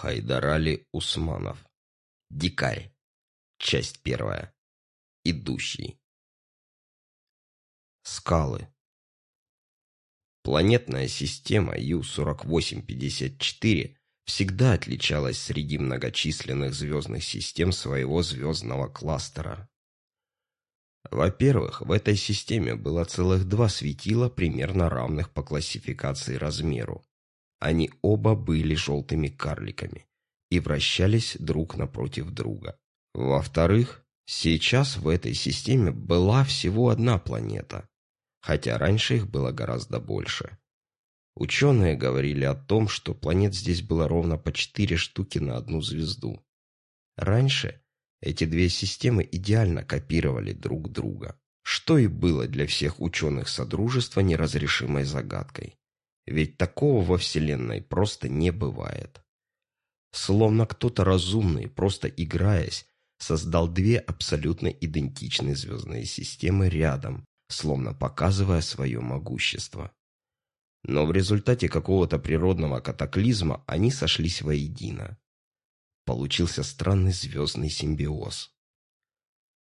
Хайдарали Усманов. Дикарь. Часть первая. Идущий. Скалы. Планетная система Ю-4854 всегда отличалась среди многочисленных звездных систем своего звездного кластера. Во-первых, в этой системе было целых два светила, примерно равных по классификации размеру. Они оба были желтыми карликами и вращались друг напротив друга. Во-вторых, сейчас в этой системе была всего одна планета, хотя раньше их было гораздо больше. Ученые говорили о том, что планет здесь было ровно по четыре штуки на одну звезду. Раньше эти две системы идеально копировали друг друга, что и было для всех ученых Содружества неразрешимой загадкой. Ведь такого во Вселенной просто не бывает. Словно кто-то разумный, просто играясь, создал две абсолютно идентичные звездные системы рядом, словно показывая свое могущество. Но в результате какого-то природного катаклизма они сошлись воедино. Получился странный звездный симбиоз.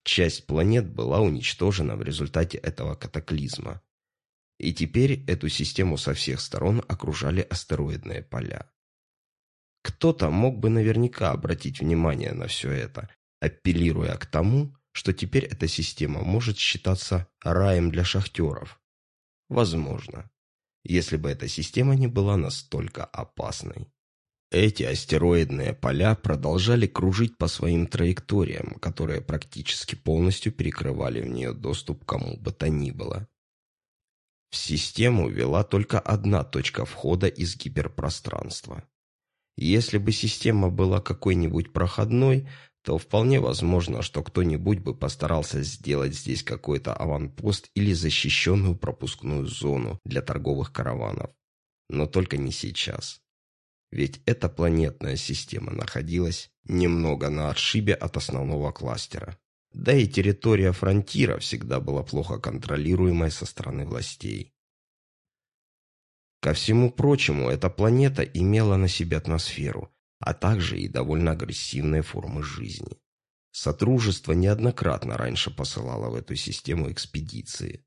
Часть планет была уничтожена в результате этого катаклизма, и теперь эту систему со всех сторон окружали астероидные поля. Кто-то мог бы наверняка обратить внимание на все это, апеллируя к тому, что теперь эта система может считаться раем для шахтеров. Возможно, если бы эта система не была настолько опасной. Эти астероидные поля продолжали кружить по своим траекториям, которые практически полностью перекрывали в нее доступ кому бы то ни было. В систему вела только одна точка входа из гиперпространства. Если бы система была какой-нибудь проходной, то вполне возможно, что кто-нибудь бы постарался сделать здесь какой-то аванпост или защищенную пропускную зону для торговых караванов. Но только не сейчас. Ведь эта планетная система находилась немного на отшибе от основного кластера. Да и территория фронтира всегда была плохо контролируемой со стороны властей. Ко всему прочему, эта планета имела на себе атмосферу, а также и довольно агрессивные формы жизни. Сотрудничество неоднократно раньше посылало в эту систему экспедиции.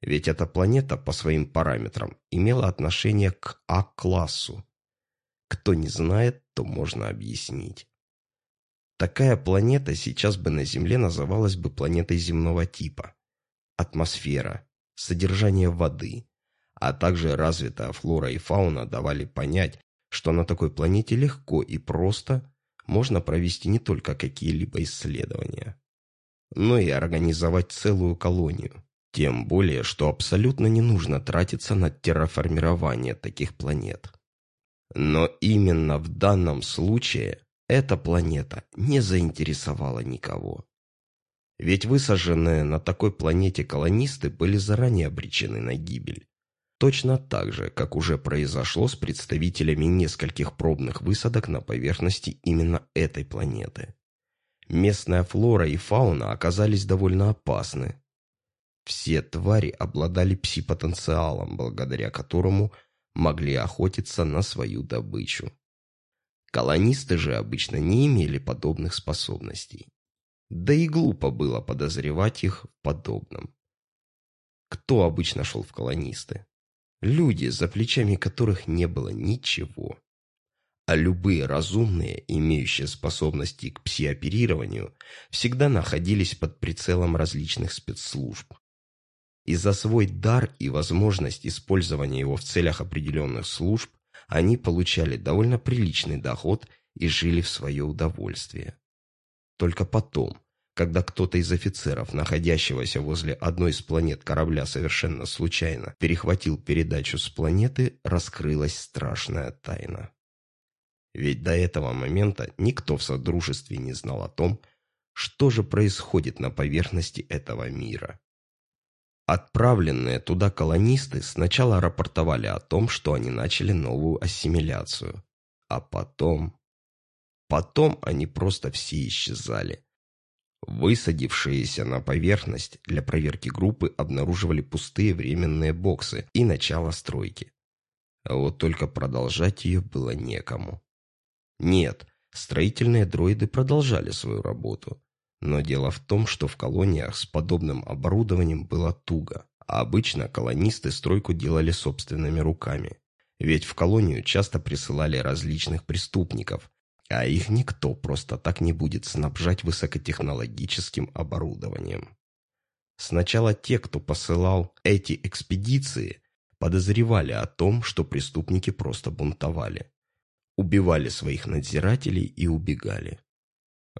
Ведь эта планета по своим параметрам имела отношение к А-классу. Кто не знает, то можно объяснить. Такая планета сейчас бы на Земле называлась бы планетой земного типа. Атмосфера, содержание воды, а также развитая флора и фауна давали понять, что на такой планете легко и просто можно провести не только какие-либо исследования, но и организовать целую колонию. Тем более, что абсолютно не нужно тратиться на терраформирование таких планет. Но именно в данном случае эта планета не заинтересовала никого. Ведь высаженные на такой планете колонисты были заранее обречены на гибель. Точно так же, как уже произошло с представителями нескольких пробных высадок на поверхности именно этой планеты. Местная флора и фауна оказались довольно опасны. Все твари обладали пси-потенциалом, благодаря которому могли охотиться на свою добычу. Колонисты же обычно не имели подобных способностей. Да и глупо было подозревать их в подобном. Кто обычно шел в колонисты? Люди, за плечами которых не было ничего. А любые разумные, имеющие способности к псиоперированию, всегда находились под прицелом различных спецслужб. И за свой дар и возможность использования его в целях определенных служб они получали довольно приличный доход и жили в свое удовольствие. Только потом, когда кто-то из офицеров, находящегося возле одной из планет корабля совершенно случайно, перехватил передачу с планеты, раскрылась страшная тайна. Ведь до этого момента никто в Содружестве не знал о том, что же происходит на поверхности этого мира. Отправленные туда колонисты сначала рапортовали о том, что они начали новую ассимиляцию. А потом... Потом они просто все исчезали. Высадившиеся на поверхность для проверки группы обнаруживали пустые временные боксы и начало стройки. А вот только продолжать ее было некому. Нет, строительные дроиды продолжали свою работу. Но дело в том, что в колониях с подобным оборудованием было туго, а обычно колонисты стройку делали собственными руками. Ведь в колонию часто присылали различных преступников, а их никто просто так не будет снабжать высокотехнологическим оборудованием. Сначала те, кто посылал эти экспедиции, подозревали о том, что преступники просто бунтовали. Убивали своих надзирателей и убегали.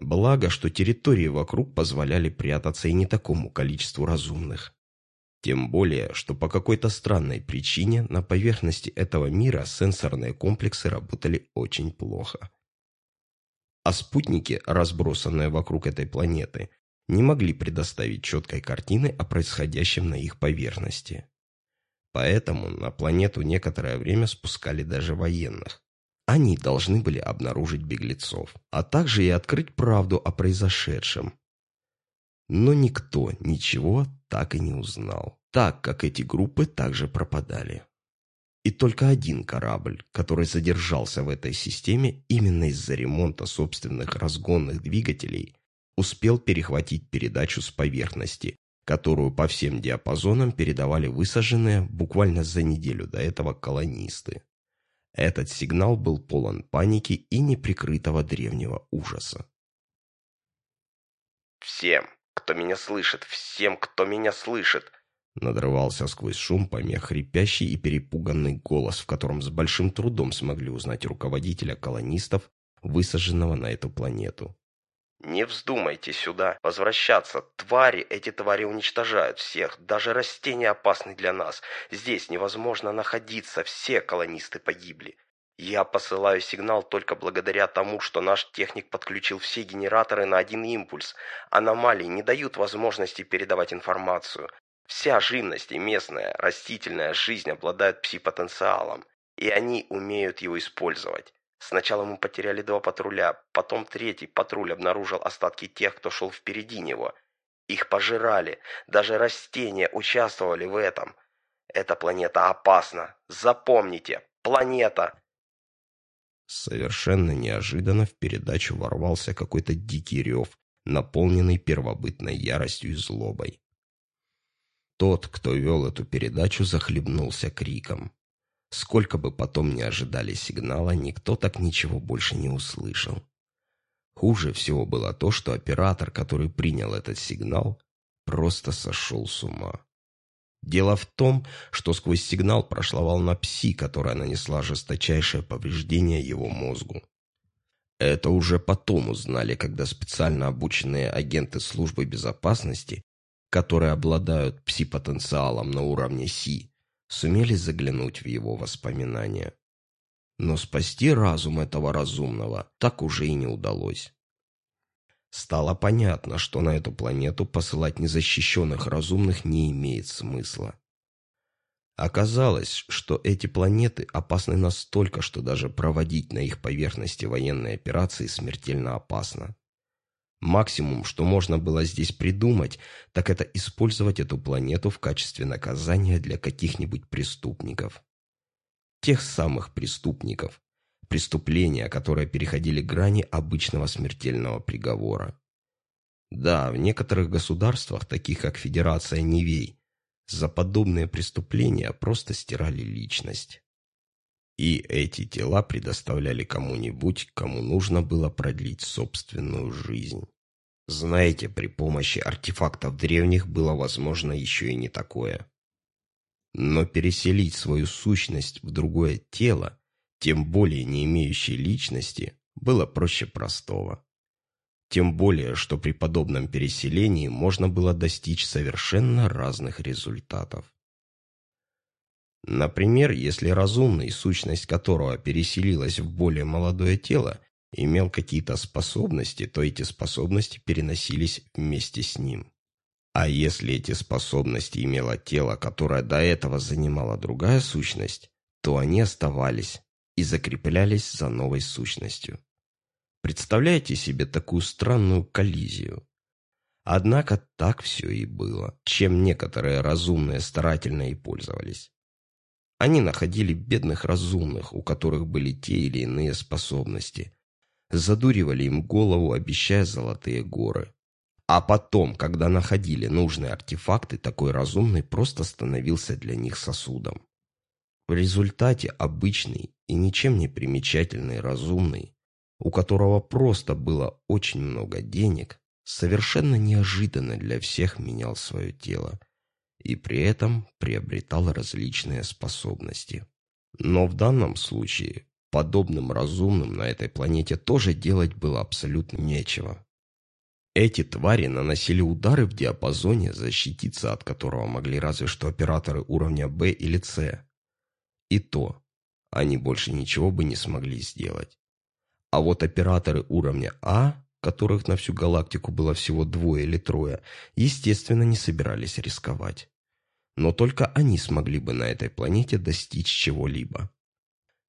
Благо, что территории вокруг позволяли прятаться и не такому количеству разумных. Тем более, что по какой-то странной причине на поверхности этого мира сенсорные комплексы работали очень плохо. А спутники, разбросанные вокруг этой планеты, не могли предоставить четкой картины о происходящем на их поверхности. Поэтому на планету некоторое время спускали даже военных. Они должны были обнаружить беглецов, а также и открыть правду о произошедшем. Но никто ничего так и не узнал, так как эти группы также пропадали. И только один корабль, который задержался в этой системе именно из-за ремонта собственных разгонных двигателей, успел перехватить передачу с поверхности, которую по всем диапазонам передавали высаженные буквально за неделю до этого колонисты. Этот сигнал был полон паники и неприкрытого древнего ужаса. «Всем, кто меня слышит, всем, кто меня слышит!» Надрывался сквозь шум помех хрипящий и перепуганный голос, в котором с большим трудом смогли узнать руководителя колонистов, высаженного на эту планету. «Не вздумайте сюда возвращаться. Твари, эти твари уничтожают всех. Даже растения опасны для нас. Здесь невозможно находиться. Все колонисты погибли. Я посылаю сигнал только благодаря тому, что наш техник подключил все генераторы на один импульс. Аномалии не дают возможности передавать информацию. Вся живность и местная растительная жизнь обладают пси-потенциалом, и они умеют его использовать. Сначала мы потеряли два патруля, потом третий патруль обнаружил остатки тех, кто шел впереди него. Их пожирали, даже растения участвовали в этом. Эта планета опасна. Запомните, планета. Совершенно неожиданно в передачу ворвался какой-то дикий рев, наполненный первобытной яростью и злобой. Тот, кто вел эту передачу, захлебнулся криком. Сколько бы потом ни ожидали сигнала, никто так ничего больше не услышал. Хуже всего было то, что оператор, который принял этот сигнал, просто сошел с ума. Дело в том, что сквозь сигнал прошла волна пси, которая нанесла жесточайшее повреждение его мозгу. Это уже потом узнали, когда специально обученные агенты службы безопасности, которые обладают пси-потенциалом на уровне Си, сумели заглянуть в его воспоминания. Но спасти разум этого разумного так уже и не удалось. Стало понятно, что на эту планету посылать незащищенных разумных не имеет смысла. Оказалось, что эти планеты опасны настолько, что даже проводить на их поверхности военные операции смертельно опасно. Максимум, что можно было здесь придумать, так это использовать эту планету в качестве наказания для каких-нибудь преступников. Тех самых преступников, преступления, которые переходили грани обычного смертельного приговора. Да, в некоторых государствах, таких как Федерация Невей, за подобные преступления просто стирали личность. И эти тела предоставляли кому-нибудь, кому нужно было продлить собственную жизнь. Знаете, при помощи артефактов древних было возможно еще и не такое. Но переселить свою сущность в другое тело, тем более не имеющее личности, было проще простого. Тем более, что при подобном переселении можно было достичь совершенно разных результатов. Например, если разумный, сущность которого переселилась в более молодое тело, имел какие-то способности, то эти способности переносились вместе с ним. А если эти способности имело тело, которое до этого занимала другая сущность, то они оставались и закреплялись за новой сущностью. Представляете себе такую странную коллизию? Однако так все и было, чем некоторые разумные старательно и пользовались. Они находили бедных разумных, у которых были те или иные способности, задуривали им голову, обещая золотые горы. А потом, когда находили нужные артефакты, такой разумный просто становился для них сосудом. В результате обычный и ничем не примечательный разумный, у которого просто было очень много денег, совершенно неожиданно для всех менял свое тело и при этом приобретал различные способности. Но в данном случае подобным разумным на этой планете тоже делать было абсолютно нечего. Эти твари наносили удары в диапазоне, защититься от которого могли разве что операторы уровня Б или С. И то, они больше ничего бы не смогли сделать. А вот операторы уровня А, которых на всю галактику было всего двое или трое, естественно, не собирались рисковать. Но только они смогли бы на этой планете достичь чего-либо.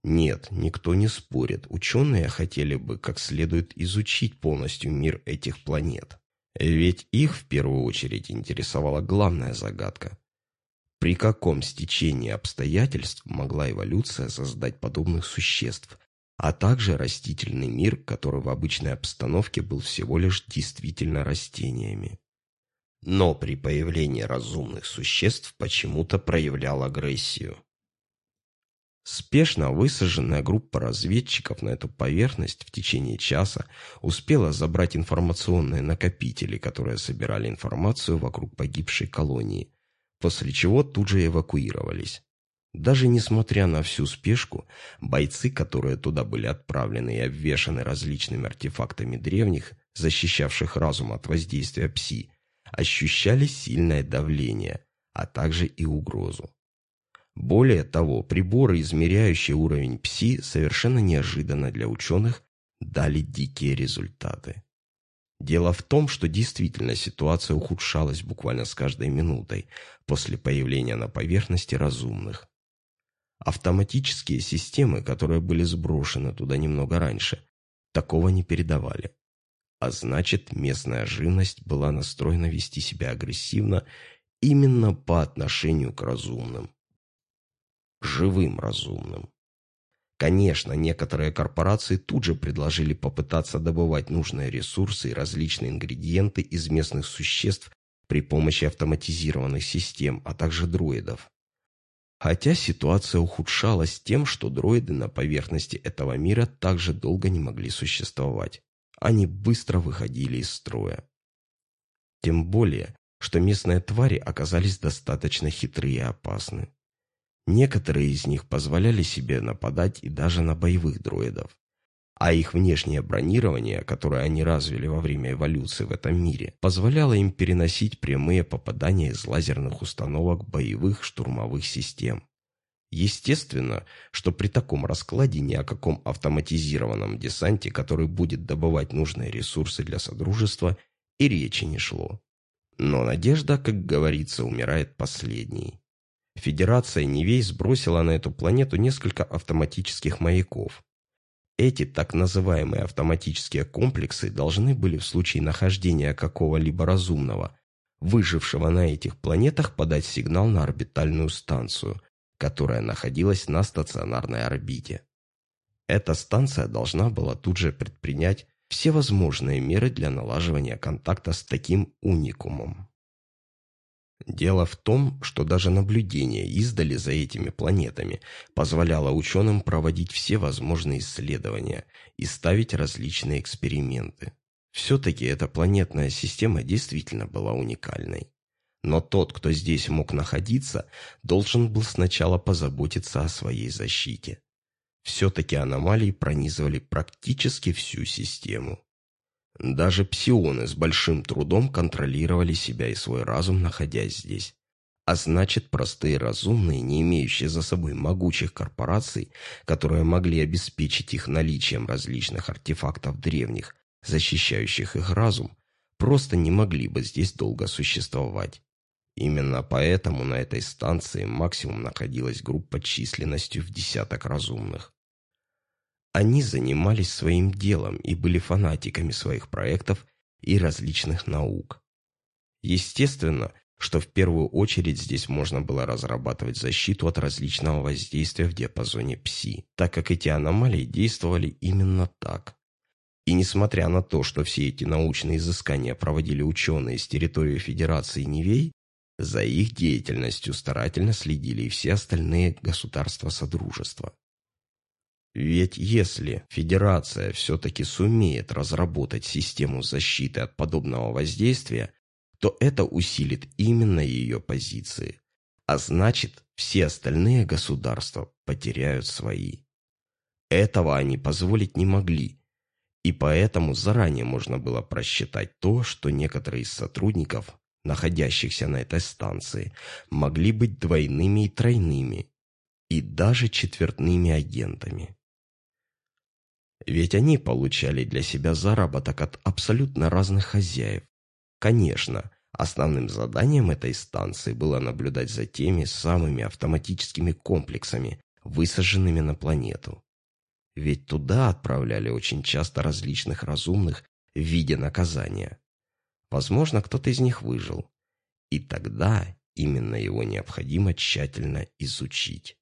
Нет, никто не спорит, ученые хотели бы как следует изучить полностью мир этих планет. Ведь их в первую очередь интересовала главная загадка. При каком стечении обстоятельств могла эволюция создать подобных существ, а также растительный мир, который в обычной обстановке был всего лишь действительно растениями. Но при появлении разумных существ почему-то проявлял агрессию. Спешно высаженная группа разведчиков на эту поверхность в течение часа успела забрать информационные накопители, которые собирали информацию вокруг погибшей колонии, после чего тут же эвакуировались. Даже несмотря на всю спешку, бойцы, которые туда были отправлены и обвешаны различными артефактами древних, защищавших разум от воздействия пси, ощущали сильное давление, а также и угрозу. Более того, приборы, измеряющие уровень пси, совершенно неожиданно для ученых дали дикие результаты. Дело в том, что действительно ситуация ухудшалась буквально с каждой минутой после появления на поверхности разумных. Автоматические системы, которые были сброшены туда немного раньше, такого не передавали. А значит, местная живность была настроена вести себя агрессивно именно по отношению к разумным. Живым разумным. Конечно, некоторые корпорации тут же предложили попытаться добывать нужные ресурсы и различные ингредиенты из местных существ при помощи автоматизированных систем, а также дроидов. Хотя ситуация ухудшалась тем, что дроиды на поверхности этого мира также долго не могли существовать. Они быстро выходили из строя. Тем более, что местные твари оказались достаточно хитрые и опасны. Некоторые из них позволяли себе нападать и даже на боевых дроидов. А их внешнее бронирование, которое они развили во время эволюции в этом мире, позволяло им переносить прямые попадания из лазерных установок боевых штурмовых систем. Естественно, что при таком раскладе ни о каком автоматизированном десанте, который будет добывать нужные ресурсы для Содружества, и речи не шло. Но надежда, как говорится, умирает последней. Федерация Невей сбросила на эту планету несколько автоматических маяков. Эти так называемые автоматические комплексы должны были в случае нахождения какого-либо разумного, выжившего на этих планетах, подать сигнал на орбитальную станцию, которая находилась на стационарной орбите. Эта станция должна была тут же предпринять все возможные меры для налаживания контакта с таким уникумом. Дело в том, что даже наблюдение издали за этими планетами позволяло ученым проводить все возможные исследования и ставить различные эксперименты. Все-таки эта планетная система действительно была уникальной. Но тот, кто здесь мог находиться, должен был сначала позаботиться о своей защите. Все-таки аномалии пронизывали практически всю систему. Даже псионы с большим трудом контролировали себя и свой разум, находясь здесь. А значит, простые разумные, не имеющие за собой могучих корпораций, которые могли обеспечить их наличием различных артефактов древних, защищающих их разум, просто не могли бы здесь долго существовать. Именно поэтому на этой станции максимум находилась группа численностью в десяток разумных. Они занимались своим делом и были фанатиками своих проектов и различных наук. Естественно, что в первую очередь здесь можно было разрабатывать защиту от различного воздействия в диапазоне ПСИ, так как эти аномалии действовали именно так. И несмотря на то, что все эти научные изыскания проводили ученые с территории Федерации Невей, за их деятельностью старательно следили и все остальные государства Содружества. Ведь если Федерация все-таки сумеет разработать систему защиты от подобного воздействия, то это усилит именно ее позиции, а значит, все остальные государства потеряют свои. Этого они позволить не могли, и поэтому заранее можно было просчитать то, что некоторые из сотрудников, находящихся на этой станции, могли быть двойными и тройными, и даже четвертными агентами. Ведь они получали для себя заработок от абсолютно разных хозяев. Конечно, основным заданием этой станции было наблюдать за теми самыми автоматическими комплексами, высаженными на планету. Ведь туда отправляли очень часто различных разумных в виде наказания. Возможно, кто-то из них выжил. И тогда именно его необходимо тщательно изучить.